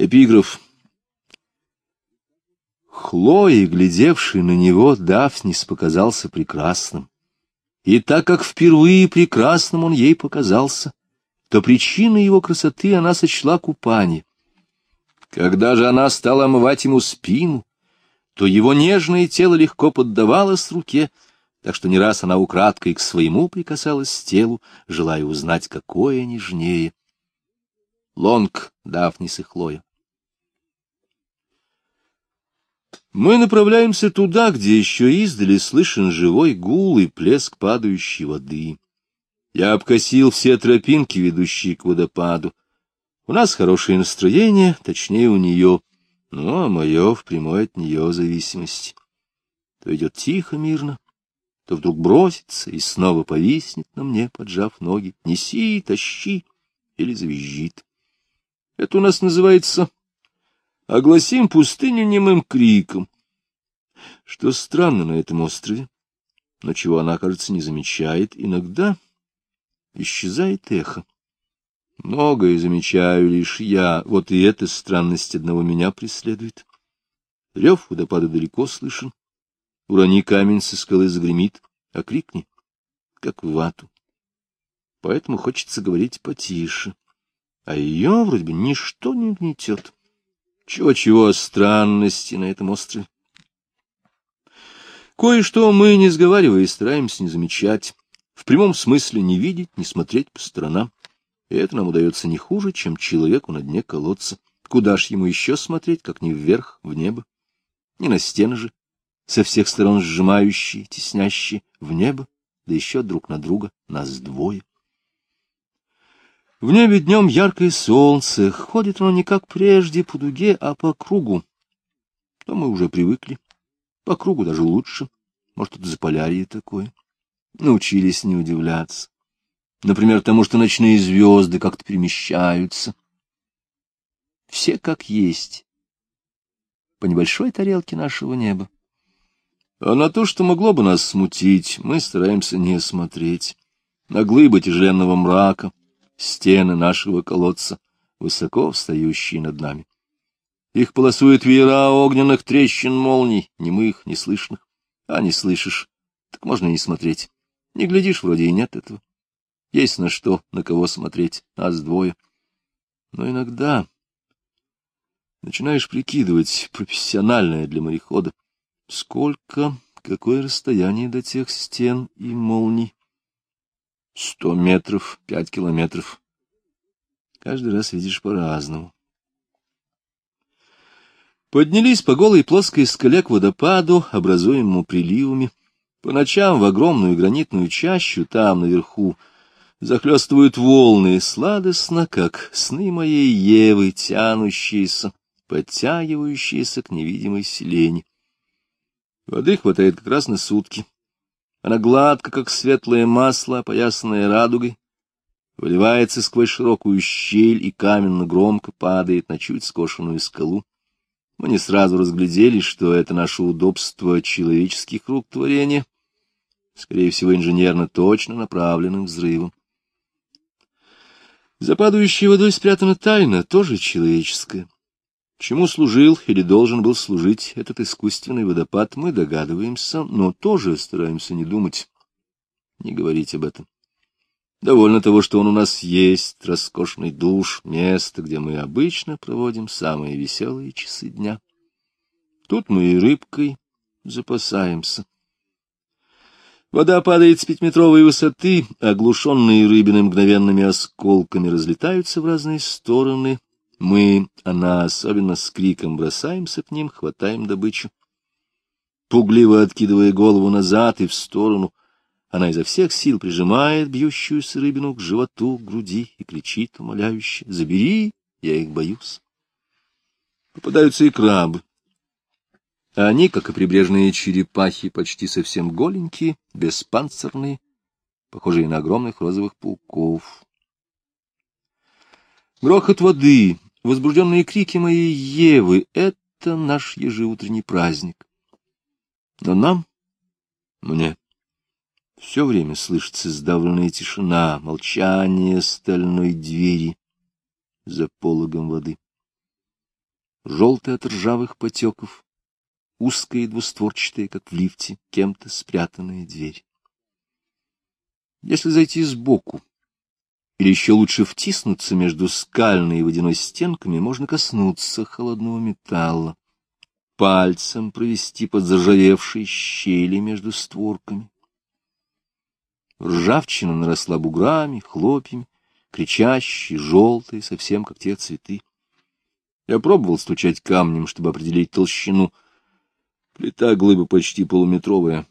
Эпиграф. Хлое, глядевший на него, Дафнис показался прекрасным. И так как впервые прекрасным он ей показался, то причиной его красоты она сочла купание. Когда же она стала омывать ему спину, то его нежное тело легко поддавалось руке, так что не раз она украдкой к своему прикасалась телу, желая узнать, какое нежнее. Лонг, Дафнис и Хлоя. Мы направляемся туда, где еще издали слышен живой гул и плеск падающей воды. Я обкосил все тропинки, ведущие к водопаду. У нас хорошее настроение, точнее, у нее, а мое в прямой от нее зависимости. То идет тихо, мирно, то вдруг бросится и снова повиснет на мне, поджав ноги. Неси, тащи или завизжит. Это у нас называется огласим пустыню немым криком. Что странно на этом острове, но чего она, кажется, не замечает, иногда исчезает эхо. Многое замечаю лишь я, вот и эта странность одного меня преследует. Рев водопада далеко слышен. Урони камень со скалы загремит, а крикни, как в вату. Поэтому хочется говорить потише, а ее вроде бы ничто не гнетет. Чего-чего странности на этом острове. Кое-что мы, не сговаривая, стараемся не замечать, в прямом смысле не видеть, не смотреть по сторонам. И это нам удается не хуже, чем человеку на дне колодца. Куда ж ему еще смотреть, как не вверх, в небо? Не на стены же, со всех сторон сжимающие, теснящие в небо, да еще друг на друга, нас двое. В небе днем яркое солнце, ходит оно не как прежде по дуге, а по кругу. То мы уже привыкли. По кругу даже лучше. Может, это заполярье такое. Научились не удивляться. Например, тому, что ночные звезды как-то перемещаются. Все как есть. По небольшой тарелке нашего неба. А на то, что могло бы нас смутить, мы стараемся не смотреть. На глыбы тяжеленного мрака, стены нашего колодца, высоко встающие над нами. Их полосуют веера огненных трещин молний, немых, неслышных. А не слышишь, так можно и не смотреть. Не глядишь, вроде и нет этого. Есть на что, на кого смотреть, нас двое. Но иногда начинаешь прикидывать, профессиональное для морехода, сколько, какое расстояние до тех стен и молний. Сто метров, пять километров. Каждый раз видишь по-разному. Поднялись по голой плоской скале к водопаду, образуемому приливами. По ночам в огромную гранитную чащу, там, наверху, захлестывают волны, сладостно, как сны моей Евы, тянущиеся, подтягивающиеся к невидимой селени. Воды хватает как раз на сутки. Она гладко, как светлое масло, опоясанное радугой, выливается сквозь широкую щель и каменно громко падает на чуть скошенную скалу. Мы не сразу разглядели, что это наше удобство человеческих рук творения, скорее всего, инженерно точно направленным взрывом. За падающей водой спрятана тайна, тоже человеческая. Чему служил или должен был служить этот искусственный водопад, мы догадываемся, но тоже стараемся не думать, не говорить об этом. Довольно того, что он у нас есть, роскошный душ, место, где мы обычно проводим самые веселые часы дня. Тут мы и рыбкой запасаемся. Вода падает с пятиметровой высоты, оглушенные рыбины мгновенными осколками разлетаются в разные стороны, мы, она особенно с криком бросаемся к ним, хватаем добычу. Пугливо откидывая голову назад и в сторону, она изо всех сил прижимает бьющуюся рыбину к животу, к груди и кричит умоляюще «Забери, я их боюсь». Попадаются и крабы. Они, как и прибрежные черепахи, почти совсем голенькие, беспанцирные, похожие на огромных розовых пауков. Грохот воды, возбужденные крики моей Евы — это наш ежеутренний праздник. Но нам, мне, все время слышится сдавленная тишина, молчание стальной двери за пологом воды. желтая от ржавых потеков, узкая и двустворчатая, как в лифте, кем-то спрятанная дверь. Если зайти сбоку, или еще лучше втиснуться между скальной и водяной стенками, можно коснуться холодного металла, пальцем провести под заржавевшие щели между створками. Ржавчина наросла буграми, хлопьями, кричащие, желтые, совсем как те цветы. Я пробовал стучать камнем, чтобы определить толщину. Плита глыба почти полуметровая.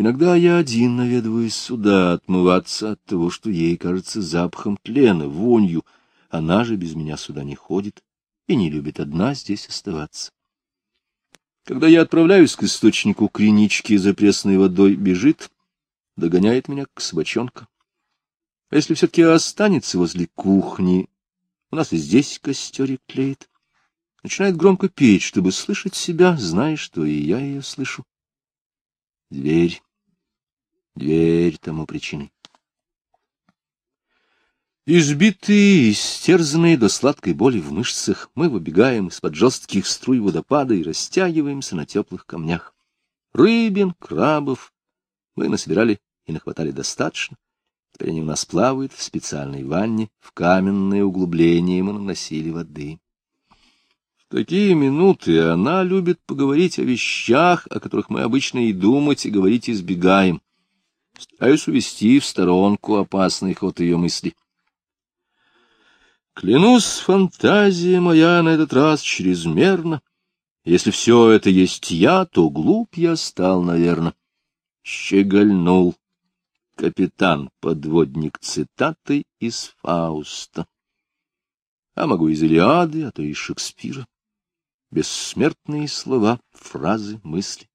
Иногда я один наведываюсь сюда отмываться от того, что ей кажется запахом тлена, вонью. Она же без меня сюда не ходит и не любит одна здесь оставаться. Когда я отправляюсь к источнику кринички за пресной водой, бежит, догоняет меня к собачонка. А если все-таки останется возле кухни, у нас и здесь костерик клеит, начинает громко петь, чтобы слышать себя, зная, что и я ее слышу. Дверь. Дверь тому причиной. Избитые, истерзанные до сладкой боли в мышцах, мы выбегаем из-под жестких струй водопада и растягиваемся на теплых камнях. Рыбин, крабов мы насобирали и нахватали достаточно. Теперь они у нас плавают в специальной ванне, в каменное углубление мы наносили воды такие минуты она любит поговорить о вещах, о которых мы обычно и думать, и говорить избегаем. Стараюсь увести в сторонку опасный ход ее мыслей. Клянусь, фантазия моя на этот раз чрезмерна. Если все это есть я, то глуп я стал, наверное. Щегольнул капитан-подводник цитатой из Фауста. А могу из Илиады, а то из Шекспира бессмертные слова, фразы, мысли.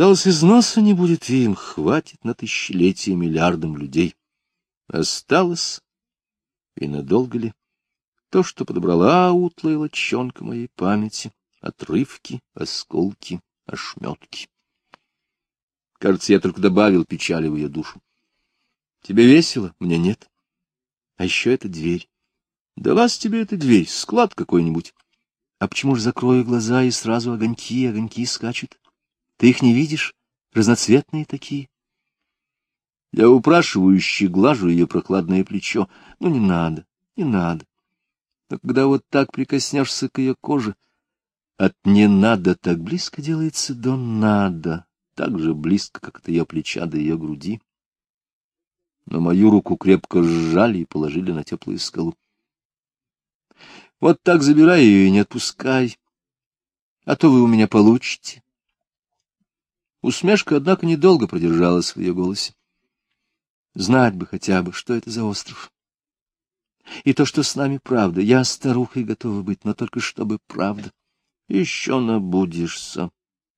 Казалось, износа не будет им, хватит на тысячелетия миллиардам людей. Осталось, и надолго ли, то, что подобрала утлая лочонка моей памяти, отрывки, осколки, ошметки. Кажется, я только добавил печали в ее душу. Тебе весело? Мне нет. А еще эта дверь. Далась тебе эта дверь, склад какой-нибудь. А почему же закрою глаза, и сразу огоньки, огоньки скачут? Ты их не видишь? Разноцветные такие. Я упрашивающе глажу ее прохладное плечо. Ну, не надо, не надо. Но когда вот так прикоснешься к ее коже, от «не надо» так близко делается до «надо», так же близко, как от ее плеча до ее груди. Но мою руку крепко сжали и положили на теплую скалу. Вот так забирай ее и не отпускай, а то вы у меня получите. Усмешка, однако, недолго продержалась в ее голосе. Знать бы хотя бы, что это за остров. И то, что с нами правда. Я старухой готова быть, но только чтобы правда. Еще набудешься.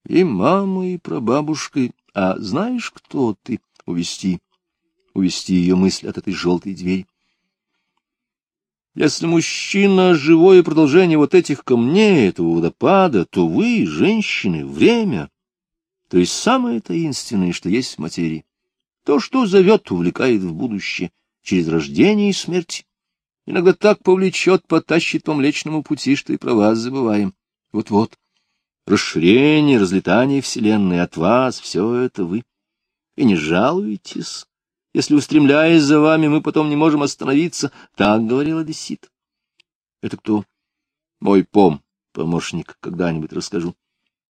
И мамой, и прабабушкой. А знаешь, кто ты? Увести. Увести ее мысль от этой желтой двери. Если мужчина — живое продолжение вот этих камней, этого водопада, то вы, женщины, время, то есть самое таинственное, что есть в материи. То, что зовет, увлекает в будущее, через рождение и смерть. Иногда так повлечет, потащит по Млечному пути, что и про вас забываем. Вот-вот. Расширение, разлетание Вселенной от вас — все это вы. И не жалуетесь если, устремляясь за вами, мы потом не можем остановиться. Так говорил Одессит. Это кто? Мой пом, помощник, когда-нибудь расскажу.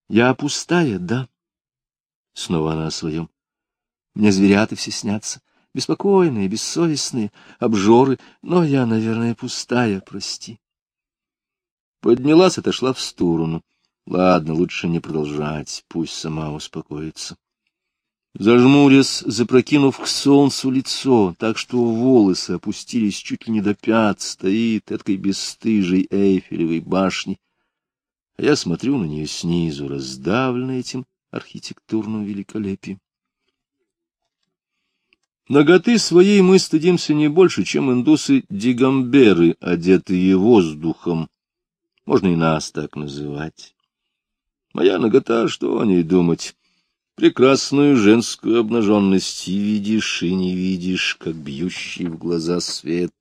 Я пустая, да? Снова она о своем. Мне зверята все снятся, беспокойные, бессовестные, обжоры, но я, наверное, пустая, прости. Поднялась, отошла в сторону. Ладно, лучше не продолжать, пусть сама успокоится. Зажмурясь, запрокинув к солнцу лицо, так что волосы опустились чуть ли не до пят, стоит этой бесстыжей Эйфелевой башни. А я смотрю на нее снизу, раздавленный этим архитектурным великолепием. Ноготы своей мы стыдимся не больше, чем индусы-дигамберы, одетые воздухом. Можно и нас так называть. Моя нагота, что о ней думать? Прекрасную женскую обнаженность и видишь, и не видишь, как бьющий в глаза свет.